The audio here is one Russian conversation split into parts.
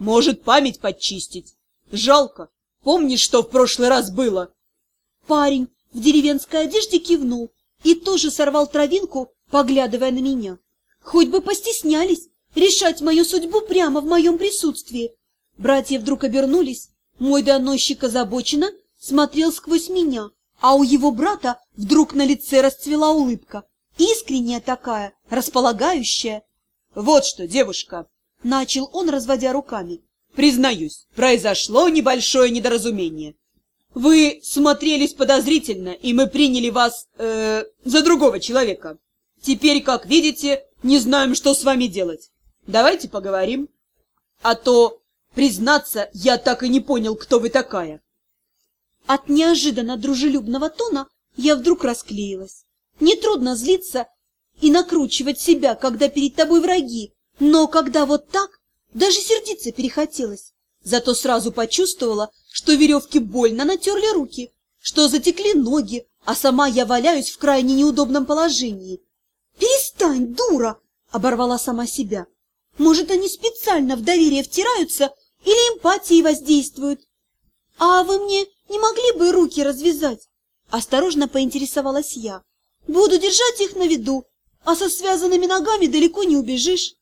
Может, память подчистить. Жалко. Помнишь, что в прошлый раз было? Парень в деревенской одежде кивнул и тоже сорвал травинку, поглядывая на меня. Хоть бы постеснялись решать мою судьбу прямо в моем присутствии. Братья вдруг обернулись. Мой доносчик озабоченно смотрел сквозь меня, а у его брата вдруг на лице расцвела улыбка. Искренняя такая, располагающая. Вот что, девушка, начал он, разводя руками. Признаюсь, произошло небольшое недоразумение. Вы смотрелись подозрительно, и мы приняли вас э, за другого человека. Теперь, как видите, не знаем, что с вами делать. Давайте поговорим. А то, признаться, я так и не понял, кто вы такая. От неожиданно дружелюбного тона я вдруг расклеилась. Нетрудно злиться и накручивать себя, когда перед тобой враги, но когда вот так, даже сердиться перехотелось. Зато сразу почувствовала, что веревки больно натерли руки, что затекли ноги, а сама я валяюсь в крайне неудобном положении. «Перестань, дура!» — оборвала сама себя. «Может, они специально в доверие втираются или эмпатией воздействуют? А вы мне не могли бы руки развязать?» Осторожно поинтересовалась я. «Буду держать их на виду, а со связанными ногами далеко не убежишь».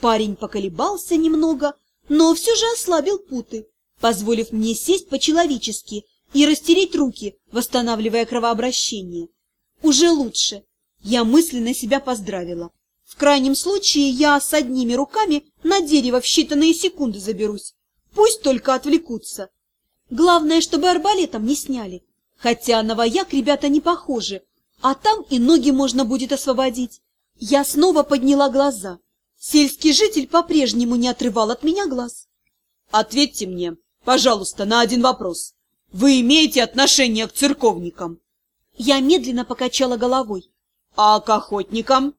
Парень поколебался немного, но все же ослабил путы, позволив мне сесть по-человечески и растереть руки, восстанавливая кровообращение. Уже лучше. Я мысленно себя поздравила. В крайнем случае я с одними руками на дерево в считанные секунды заберусь. Пусть только отвлекутся. Главное, чтобы арбалетом не сняли. Хотя на вояк ребята не похожи, а там и ноги можно будет освободить. Я снова подняла глаза. Сельский житель по-прежнему не отрывал от меня глаз. Ответьте мне, пожалуйста, на один вопрос. Вы имеете отношение к церковникам? Я медленно покачала головой. А к охотникам?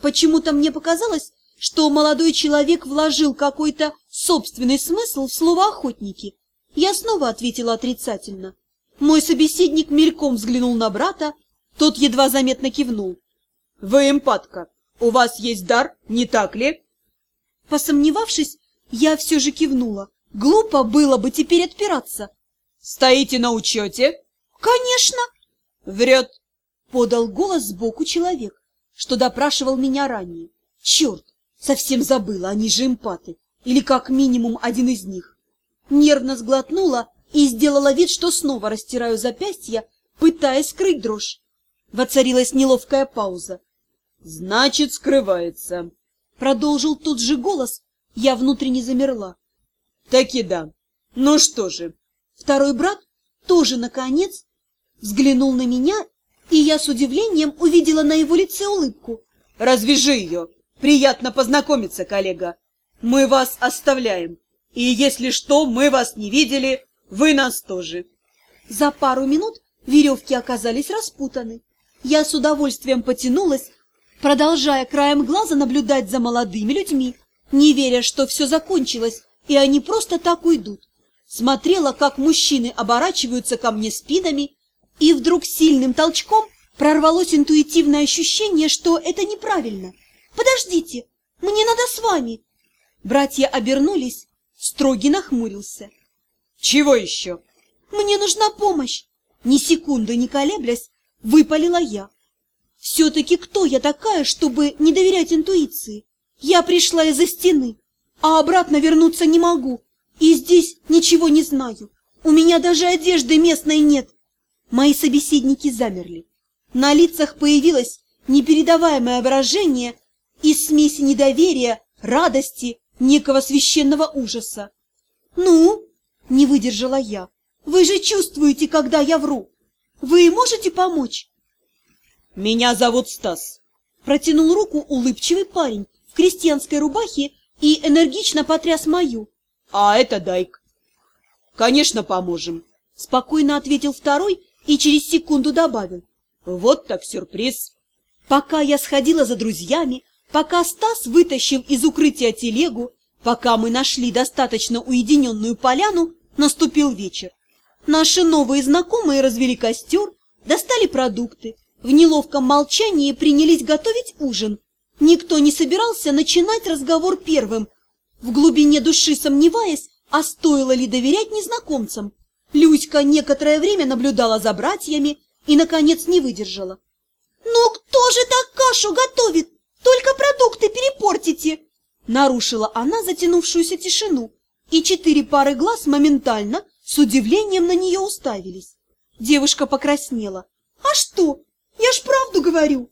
Почему-то мне показалось, что молодой человек вложил какой-то собственный смысл в слово «охотники». Я снова ответила отрицательно. Мой собеседник мельком взглянул на брата, тот едва заметно кивнул. — Вы эмпатка. У вас есть дар, не так ли? Посомневавшись, я все же кивнула. Глупо было бы теперь отпираться. Стоите на учете? Конечно. Врет. Подал голос сбоку человек, что допрашивал меня ранее. Черт, совсем забыла, они же эмпаты. Или как минимум один из них. Нервно сглотнула и сделала вид, что снова растираю запястья, пытаясь скрыть дрожь. Воцарилась неловкая пауза. Значит, скрывается. Продолжил тот же голос. Я внутренне замерла. Таки да. Ну что же. Второй брат тоже, наконец, взглянул на меня, и я с удивлением увидела на его лице улыбку. Развяжи ее. Приятно познакомиться, коллега. Мы вас оставляем. И если что, мы вас не видели, вы нас тоже. За пару минут веревки оказались распутаны. Я с удовольствием потянулась продолжая краем глаза наблюдать за молодыми людьми, не веря, что все закончилось, и они просто так уйдут. Смотрела, как мужчины оборачиваются ко мне спинами, и вдруг сильным толчком прорвалось интуитивное ощущение, что это неправильно. «Подождите, мне надо с вами!» Братья обернулись, строгий нахмурился. «Чего еще?» «Мне нужна помощь!» Ни секунды не колеблясь, выпалила я. Все-таки кто я такая, чтобы не доверять интуиции? Я пришла из-за стены, а обратно вернуться не могу. И здесь ничего не знаю. У меня даже одежды местной нет. Мои собеседники замерли. На лицах появилось непередаваемое выражение из смеси недоверия, радости, некого священного ужаса. «Ну?» – не выдержала я. «Вы же чувствуете, когда я вру. Вы можете помочь?» «Меня зовут Стас», – протянул руку улыбчивый парень в крестьянской рубахе и энергично потряс мою. «А это Дайк». «Конечно, поможем», – спокойно ответил второй и через секунду добавил. «Вот так сюрприз». Пока я сходила за друзьями, пока Стас вытащил из укрытия телегу, пока мы нашли достаточно уединенную поляну, наступил вечер. Наши новые знакомые развели костер, достали продукты, в неловком молчании принялись готовить ужин. Никто не собирался начинать разговор первым. в глубине души сомневаясь, а стоило ли доверять незнакомцам. Люська некоторое время наблюдала за братьями и, наконец, не выдержала. «Ну кто же так кашу готовит? Только продукты перепортите!» Нарушила она затянувшуюся тишину, и четыре пары глаз моментально с удивлением на нее уставились. Девушка покраснела. «А что? Я ж правду говорю!»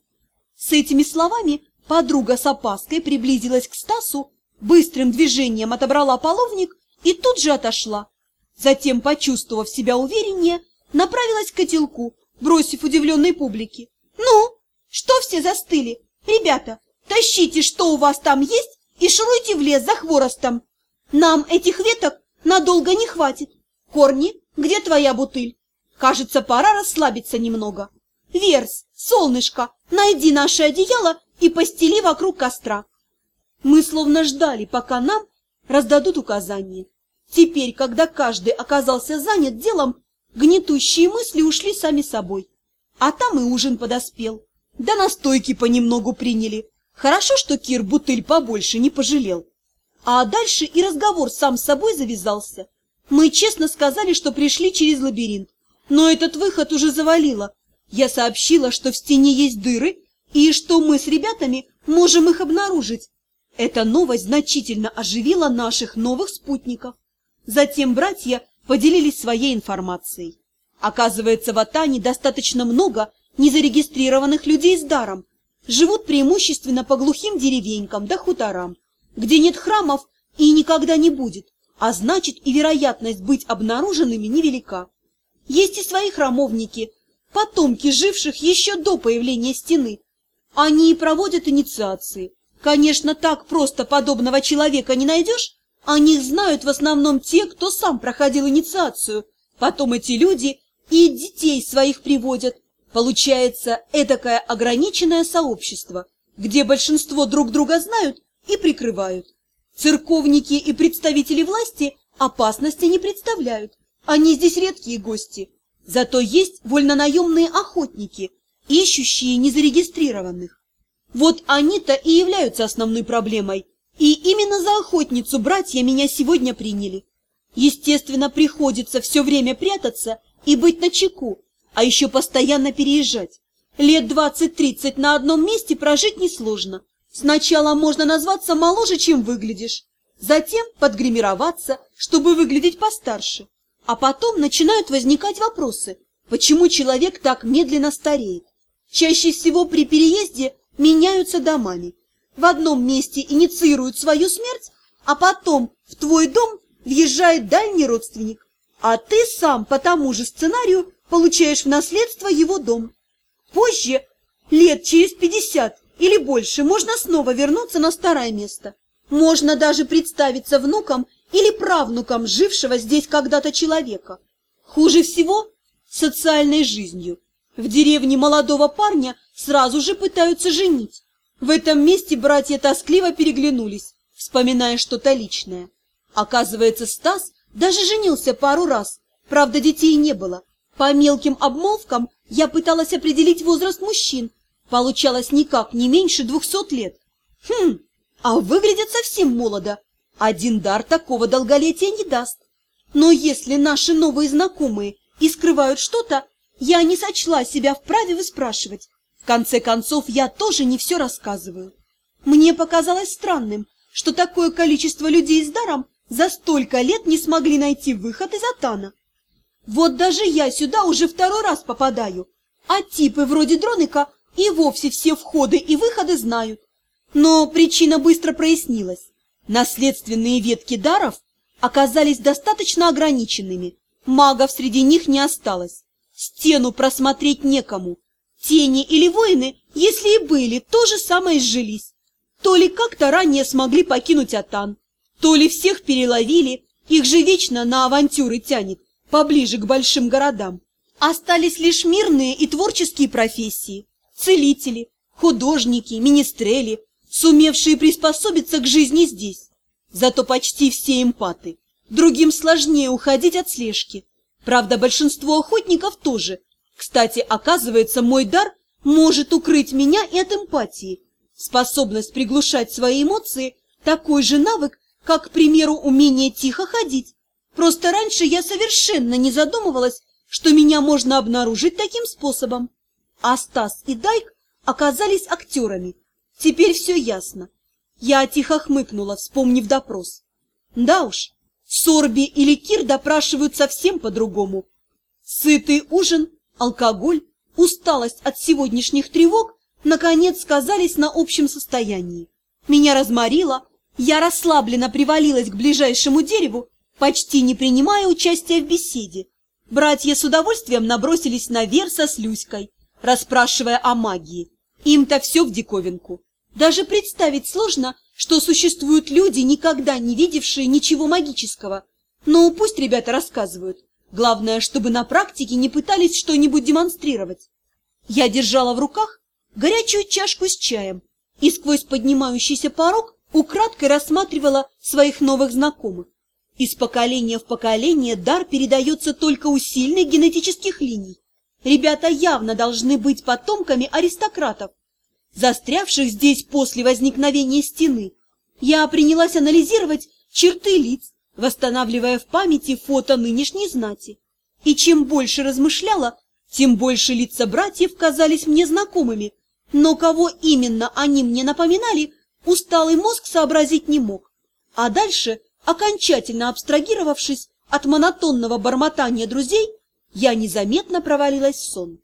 С этими словами подруга с опаской приблизилась к Стасу, быстрым движением отобрала половник и тут же отошла. Затем, почувствовав себя увереннее, направилась к котелку, бросив удивленной публике. «Ну, что все застыли? Ребята, тащите, что у вас там есть, и шуруйте в лес за хворостом. Нам этих веток надолго не хватит. Корни, где твоя бутыль? Кажется, пора расслабиться немного. Верс, солнышко, найди наше одеяло и постели вокруг костра. Мы словно ждали, пока нам раздадут указания. Теперь, когда каждый оказался занят делом, гнетущие мысли ушли сами собой. А там и ужин подоспел. Да настойки понемногу приняли. Хорошо, что Кир бутыль побольше не пожалел. А дальше и разговор сам с собой завязался. Мы честно сказали, что пришли через лабиринт. Но этот выход уже завалило. Я сообщила, что в стене есть дыры, и что мы с ребятами можем их обнаружить. Эта новость значительно оживила наших новых спутников. Затем братья поделились своей информацией. Оказывается, в Атане достаточно много незарегистрированных людей с даром. Живут преимущественно по глухим деревенькам да хуторам, где нет храмов и никогда не будет, а значит и вероятность быть обнаруженными невелика. Есть и свои храмовники, потомки живших еще до появления стены. Они и проводят инициации. Конечно, так просто подобного человека не найдешь, о них знают в основном те, кто сам проходил инициацию. Потом эти люди и детей своих приводят. Получается этакое ограниченное сообщество, где большинство друг друга знают и прикрывают. Церковники и представители власти опасности не представляют. Они здесь редкие гости. Зато есть вольнонаемные охотники, ищущие незарегистрированных. Вот они-то и являются основной проблемой. И именно за охотницу братья меня сегодня приняли. Естественно, приходится все время прятаться и быть начеку, а еще постоянно переезжать. Лет двадцать-тридцать на одном месте прожить несложно. Сначала можно назваться моложе, чем выглядишь, затем подгримироваться, чтобы выглядеть постарше. А потом начинают возникать вопросы, почему человек так медленно стареет. Чаще всего при переезде меняются домами. В одном месте инициируют свою смерть, а потом в твой дом въезжает дальний родственник, а ты сам по тому же сценарию получаешь в наследство его дом. Позже, лет через пятьдесят или больше, можно снова вернуться на старое место. Можно даже представиться внуком или правнуком жившего здесь когда-то человека. Хуже всего социальной жизнью. В деревне молодого парня сразу же пытаются женить. В этом месте братья тоскливо переглянулись, вспоминая что-то личное. Оказывается, Стас даже женился пару раз, правда, детей не было. По мелким обмолвкам я пыталась определить возраст мужчин. Получалось никак не меньше двухсот лет. Хм, а выглядят совсем молодо. Один дар такого долголетия не даст. Но если наши новые знакомые и скрывают что-то, я не сочла себя вправе выспрашивать. В конце концов, я тоже не все рассказываю. Мне показалось странным, что такое количество людей с даром за столько лет не смогли найти выход из Атана. Вот даже я сюда уже второй раз попадаю, а типы вроде Дроника и вовсе все входы и выходы знают. Но причина быстро прояснилась. Наследственные ветки даров оказались достаточно ограниченными. Магов среди них не осталось. Стену просмотреть некому. Тени или воины, если и были, то же самое сжились. То ли как-то ранее смогли покинуть Атан, то ли всех переловили, их же вечно на авантюры тянет, поближе к большим городам. Остались лишь мирные и творческие профессии. Целители, художники, министрели, сумевшие приспособиться к жизни здесь. Зато почти все эмпаты. Другим сложнее уходить от слежки. Правда, большинство охотников тоже. Кстати, оказывается, мой дар может укрыть меня и от эмпатии. Способность приглушать свои эмоции – такой же навык, как, к примеру, умение тихо ходить. Просто раньше я совершенно не задумывалась, что меня можно обнаружить таким способом. А Стас и Дайк оказались актерами. Теперь все ясно. Я тихо хмыкнула, вспомнив допрос. Да уж, Сорби или Кир допрашивают совсем по-другому. Сытый ужин, алкоголь, усталость от сегодняшних тревог наконец сказались на общем состоянии. Меня разморило, я расслабленно привалилась к ближайшему дереву, почти не принимая участия в беседе. Братья с удовольствием набросились на Верса с Люськой, расспрашивая о магии. Им-то все в диковинку. Даже представить сложно, что существуют люди, никогда не видевшие ничего магического. Но пусть ребята рассказывают. Главное, чтобы на практике не пытались что-нибудь демонстрировать. Я держала в руках горячую чашку с чаем и сквозь поднимающийся порог украдкой рассматривала своих новых знакомых. Из поколения в поколение дар передается только у сильных генетических линий. Ребята явно должны быть потомками аристократов, застрявших здесь после возникновения стены. Я принялась анализировать черты лиц, восстанавливая в памяти фото нынешней знати. И чем больше размышляла, тем больше лица братьев казались мне знакомыми, но кого именно они мне напоминали, усталый мозг сообразить не мог. А дальше, окончательно абстрагировавшись от монотонного бормотания друзей, я незаметно провалилась в сон.